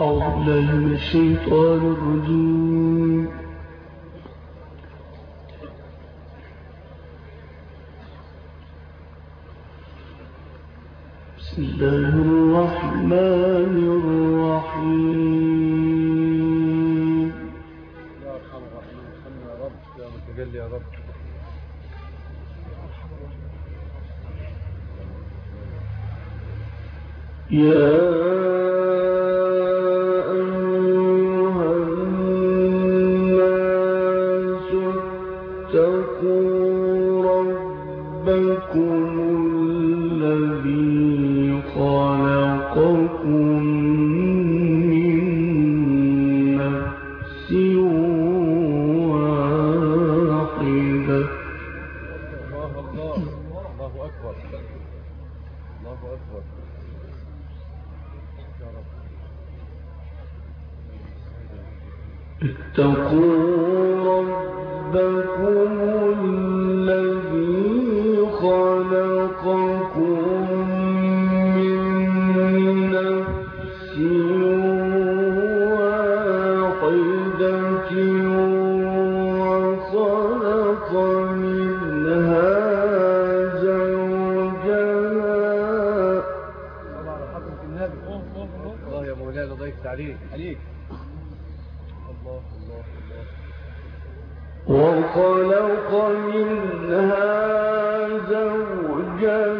أعوذ بالله من الشيطان الرجيم. بسم الله الرحمن الرحيم. يا أرحم الرحمن الرحيم يا رب يا متجلي يا رب يا وخلق منها زوجها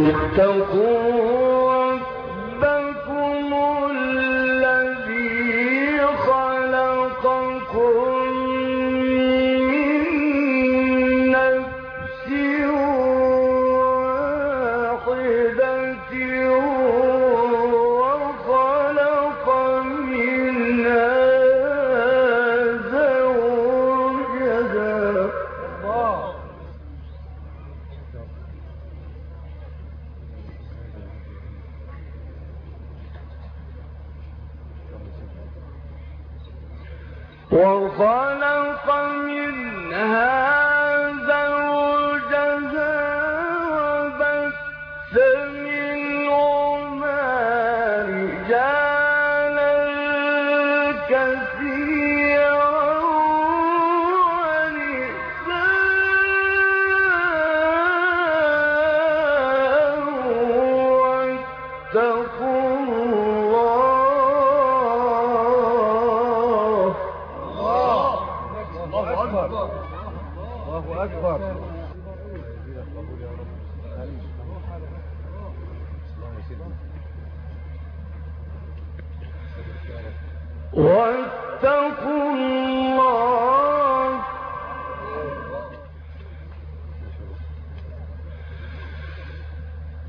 اتقوا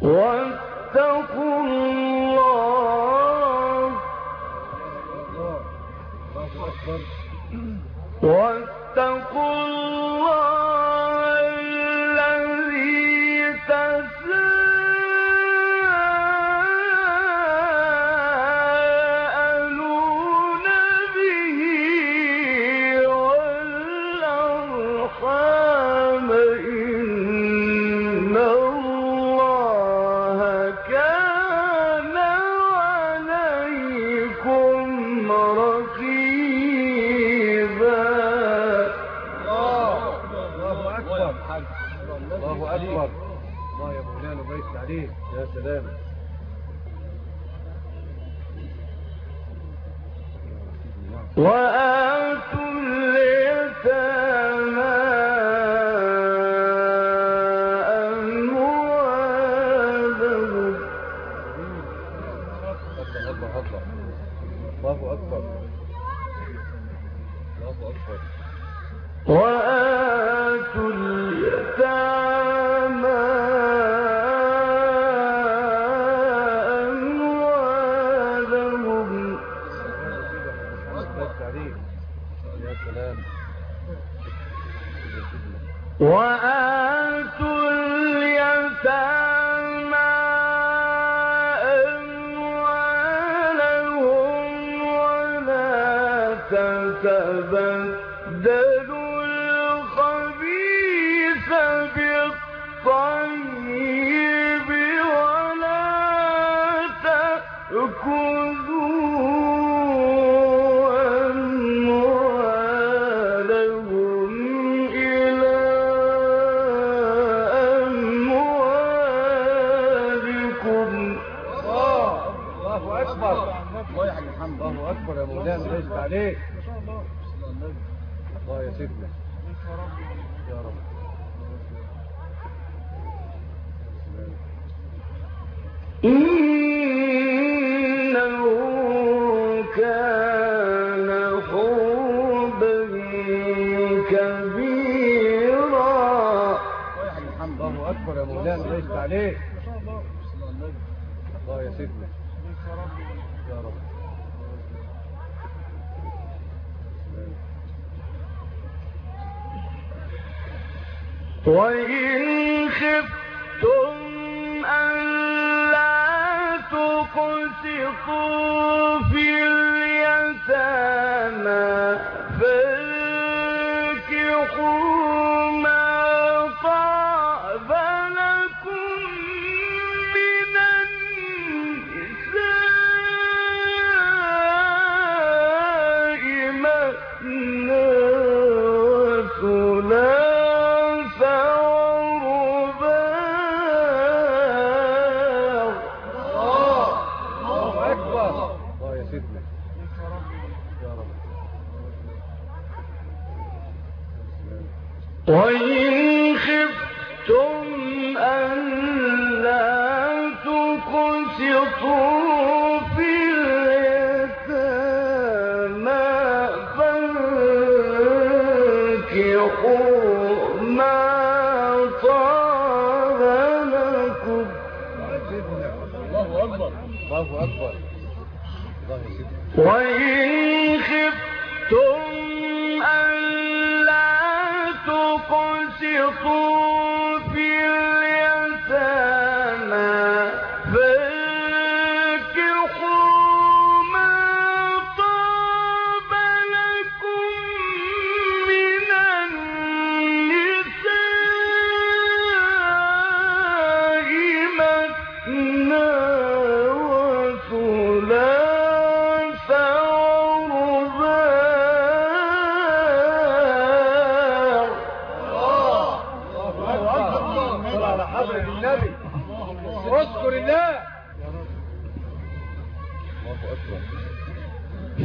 واتقوا الله. الله أكبر. الله أكبر. يا مولانا. عليك؟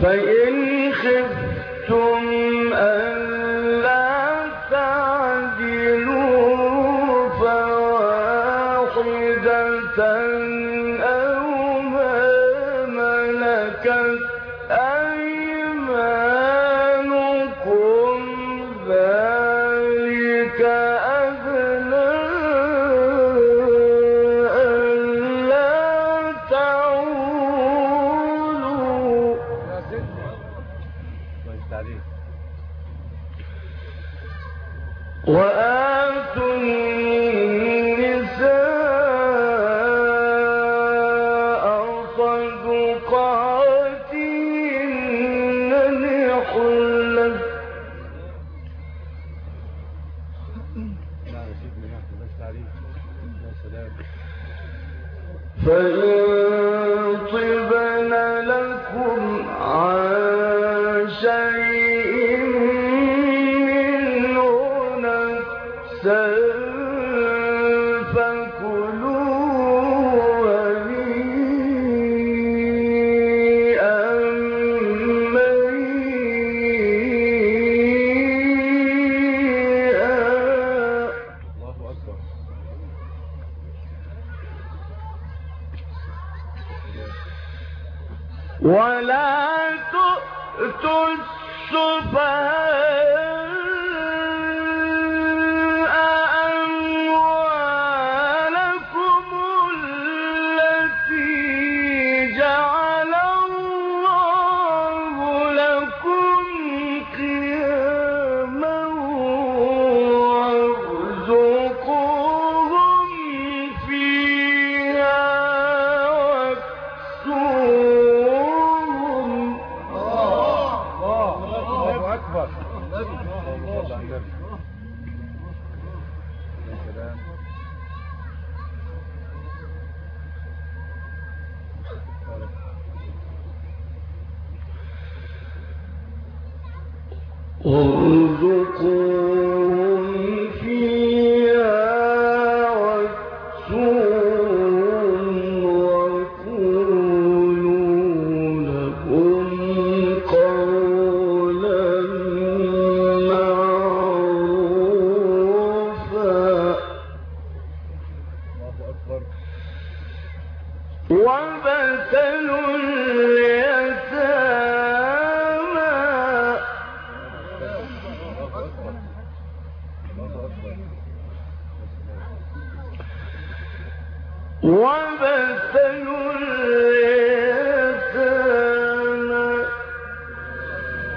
فإن خفتم أن لا ولا تؤتوا السفهاء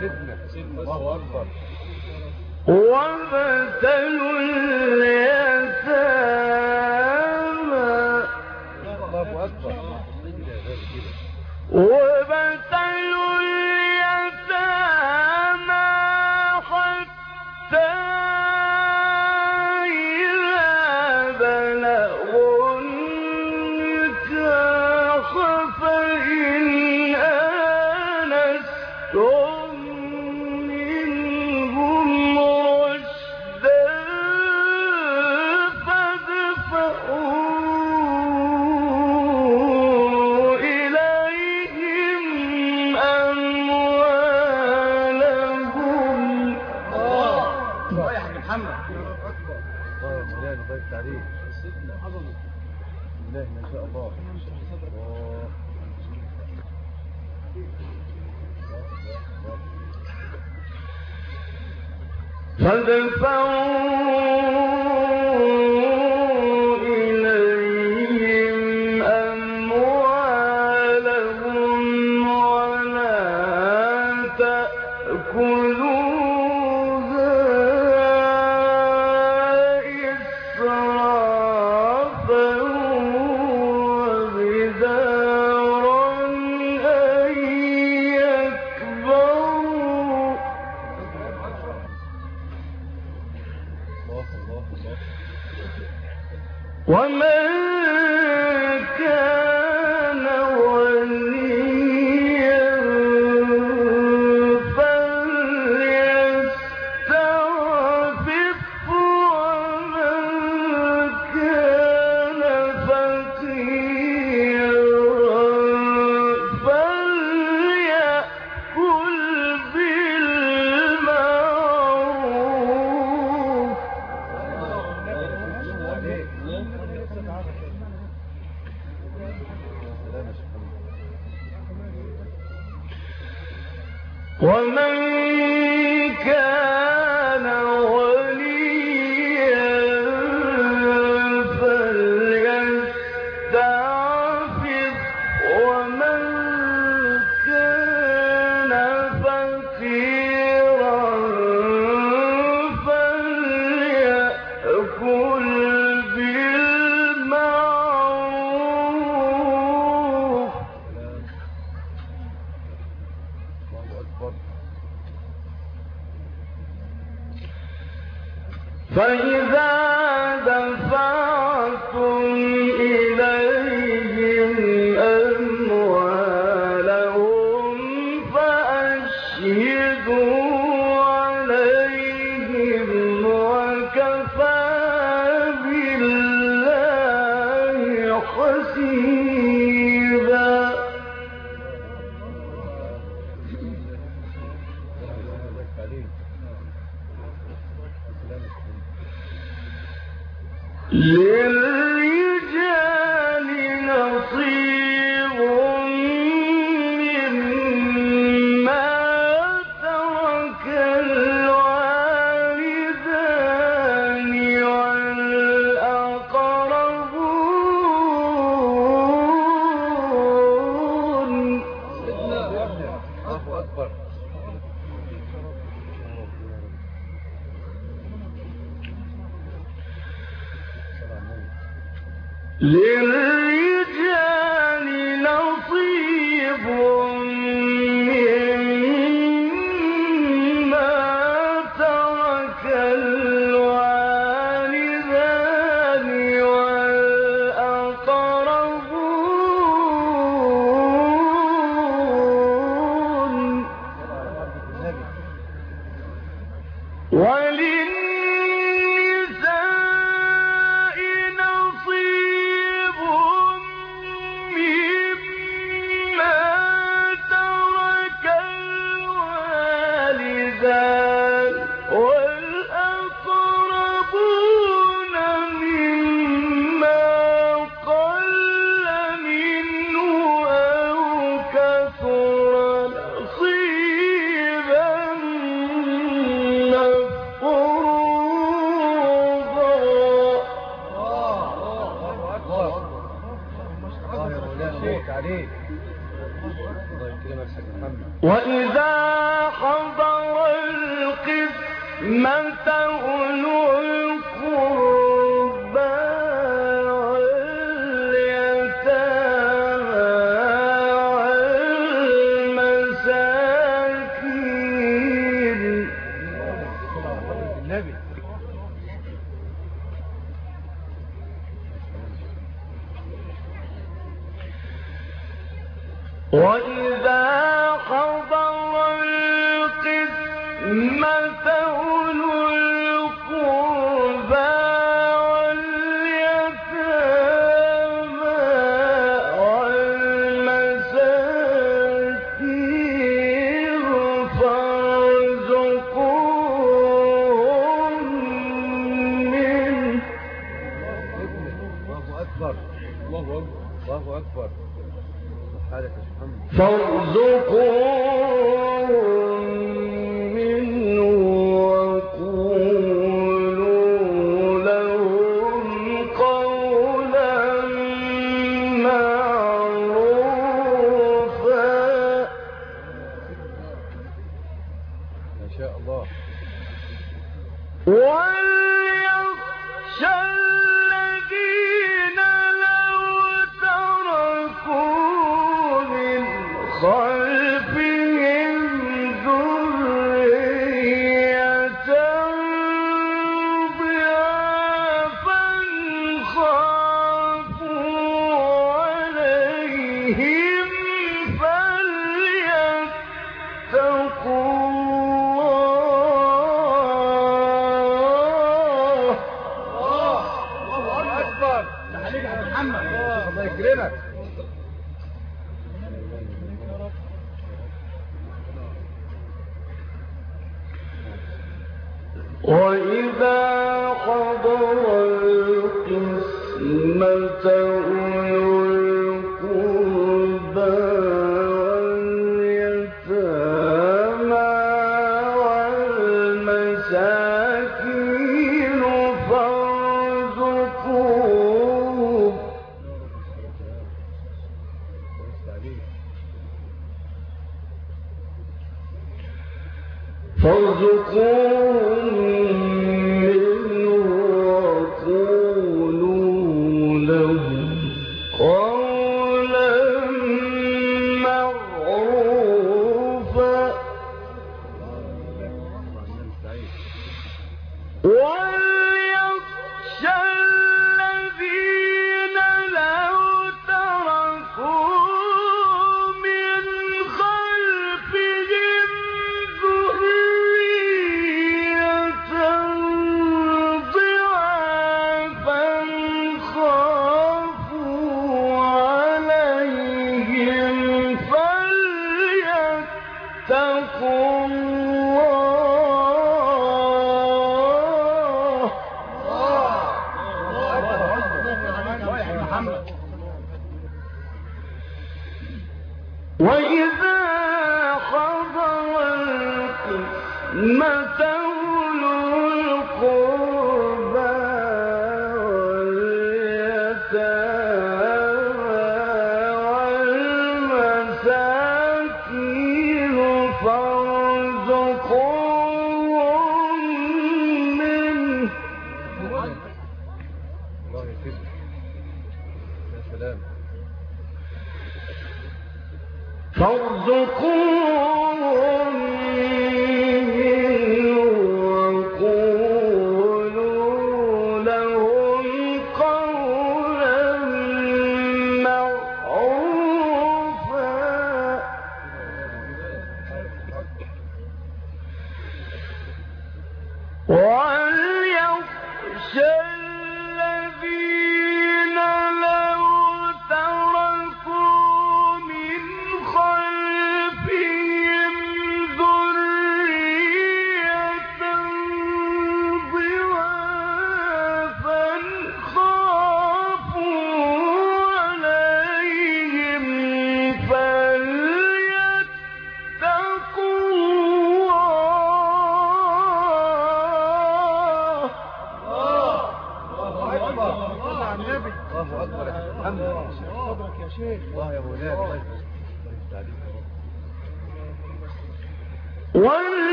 سيدنا الله أكبر. وابتلوا اليتامى. الله أكبر. ومن عليهم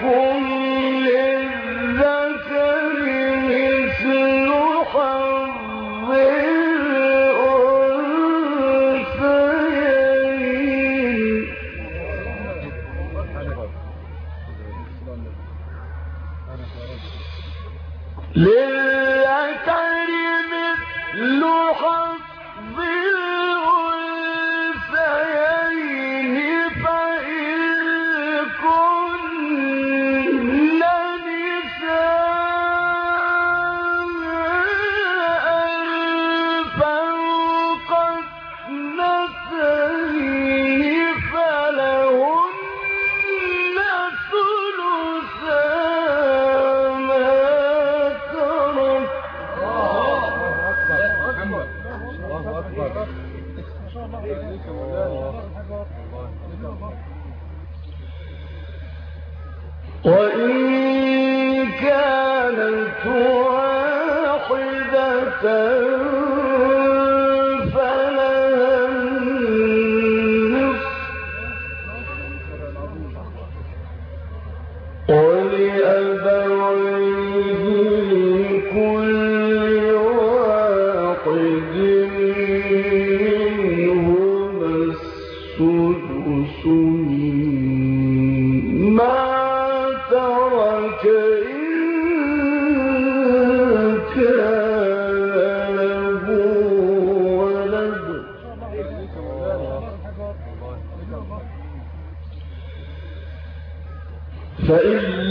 full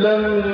لم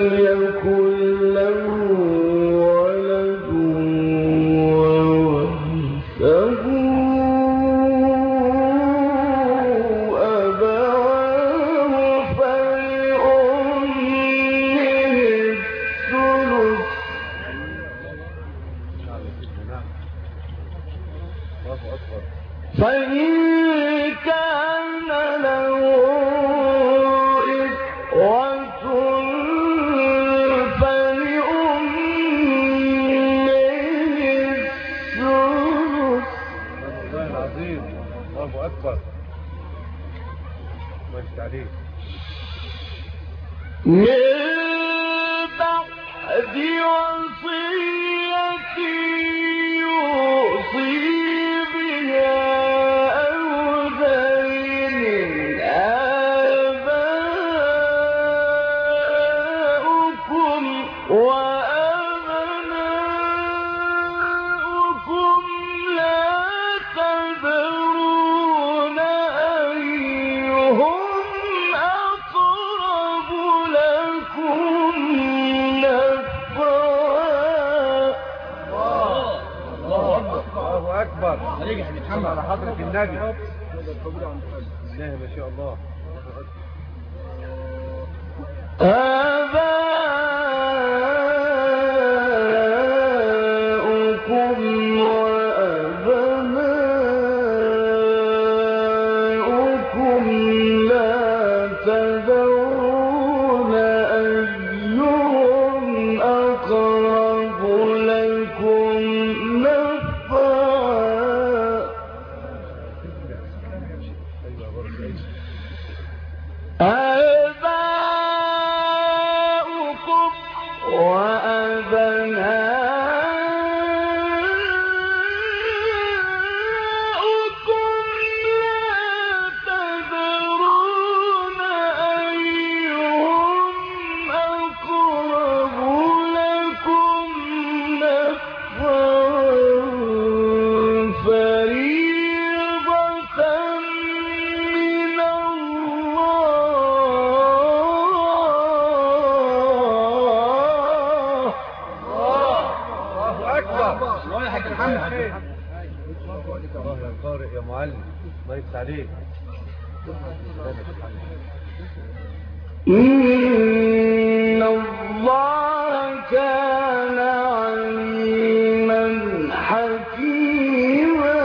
اكبر على حضره النبي إزاي ما شاء الله. حكيما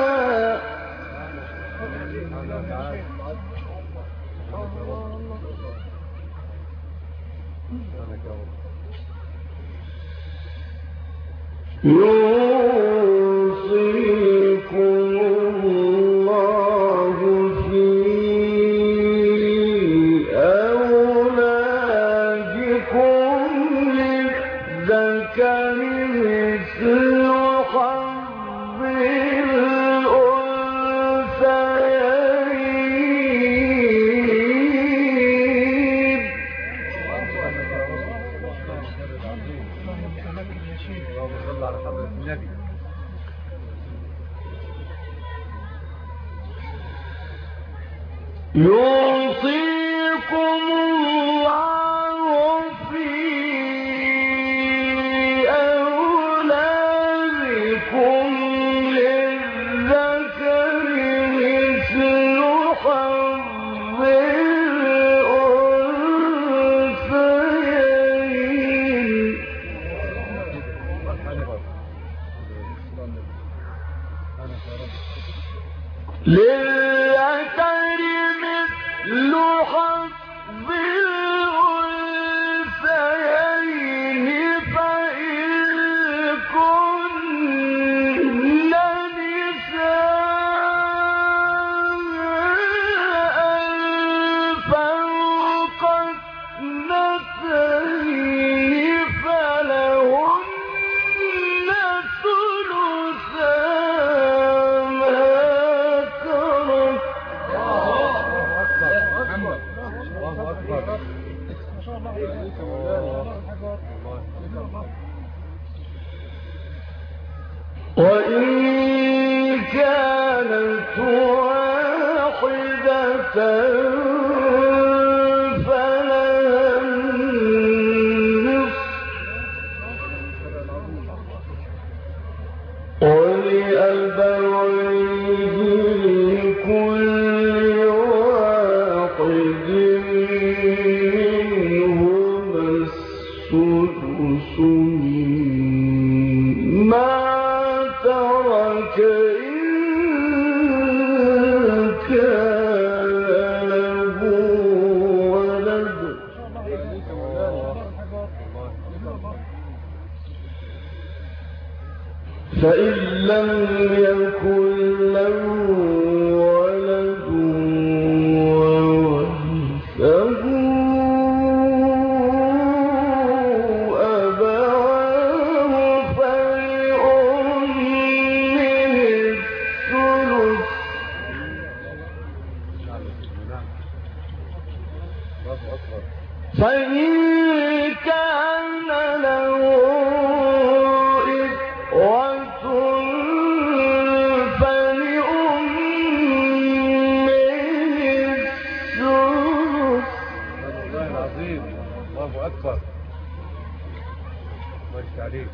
فإن كان له إخوة فلأمه السدس الله العظيم الله أكبر الله عليك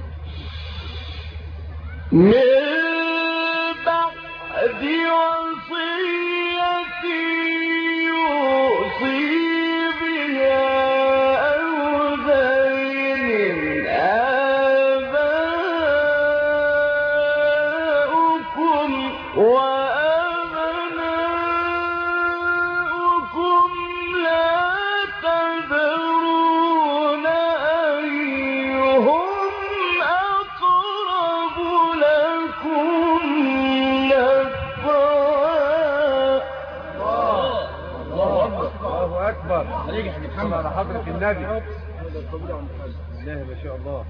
النبي. هذا عن الله ما شاء الله.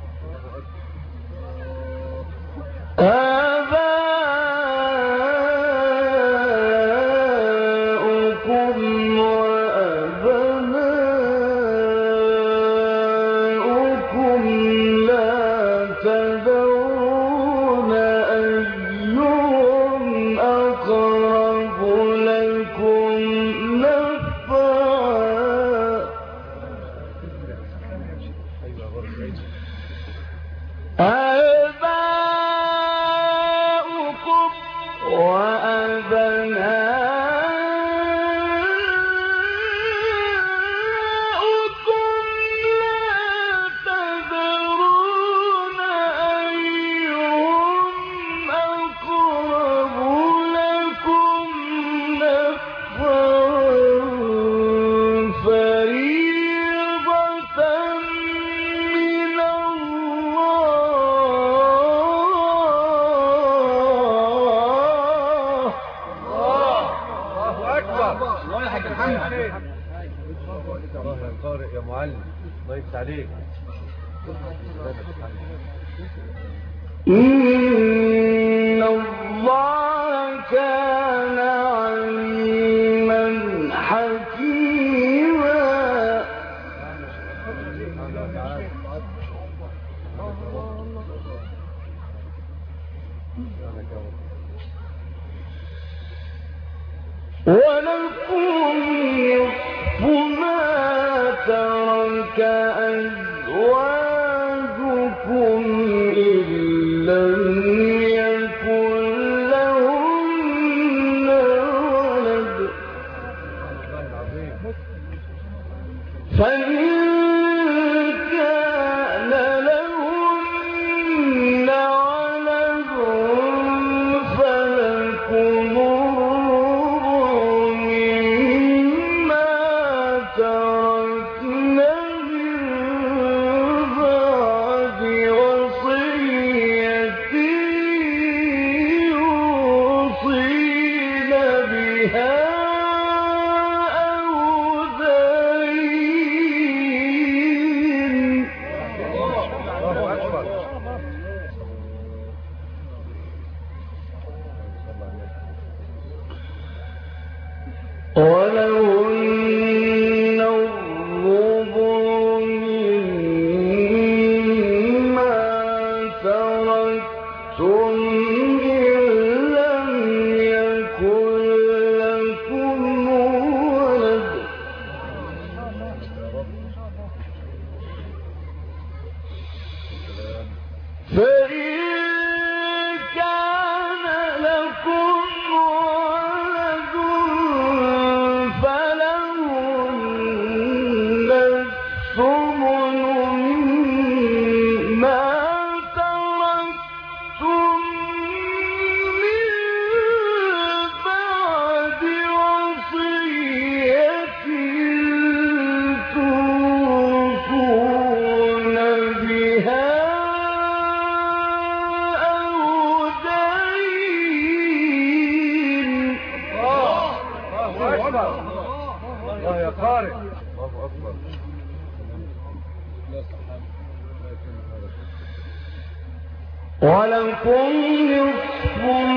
ولكم نصف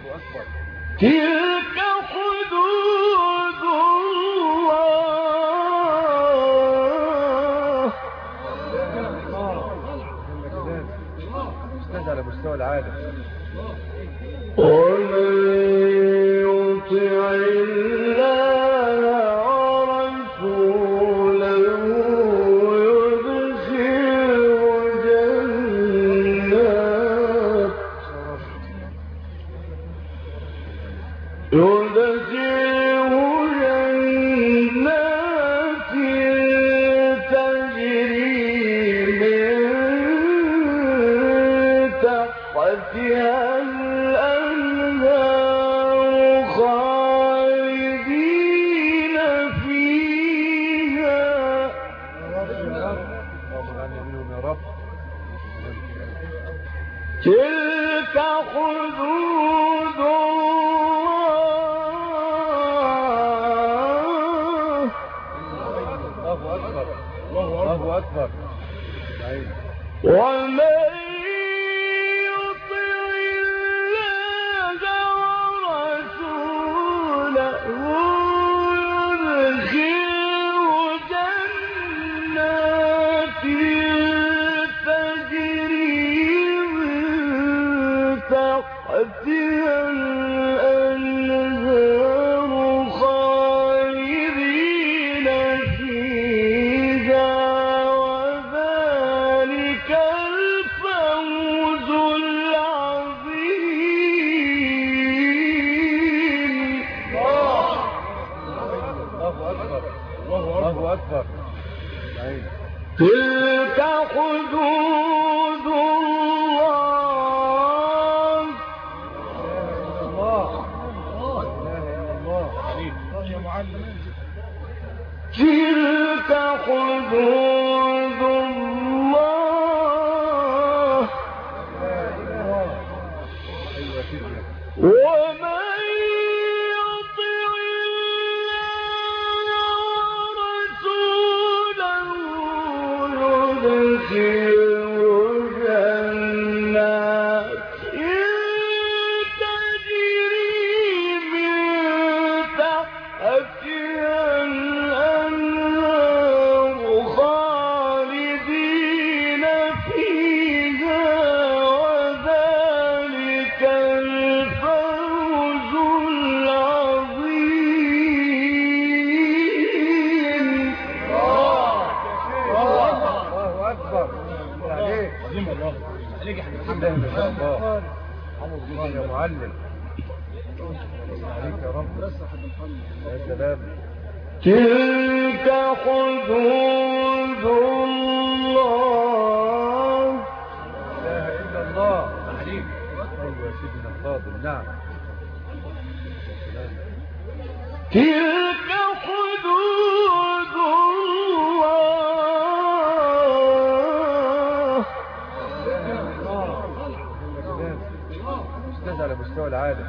الله أكبر. تلك حدود الله. الله. على مستوى العالم. تلك حدود الله. لا إله إلا الله. سيدنا نعم. تلك حدود الله. أستاذ على مستوى العالم.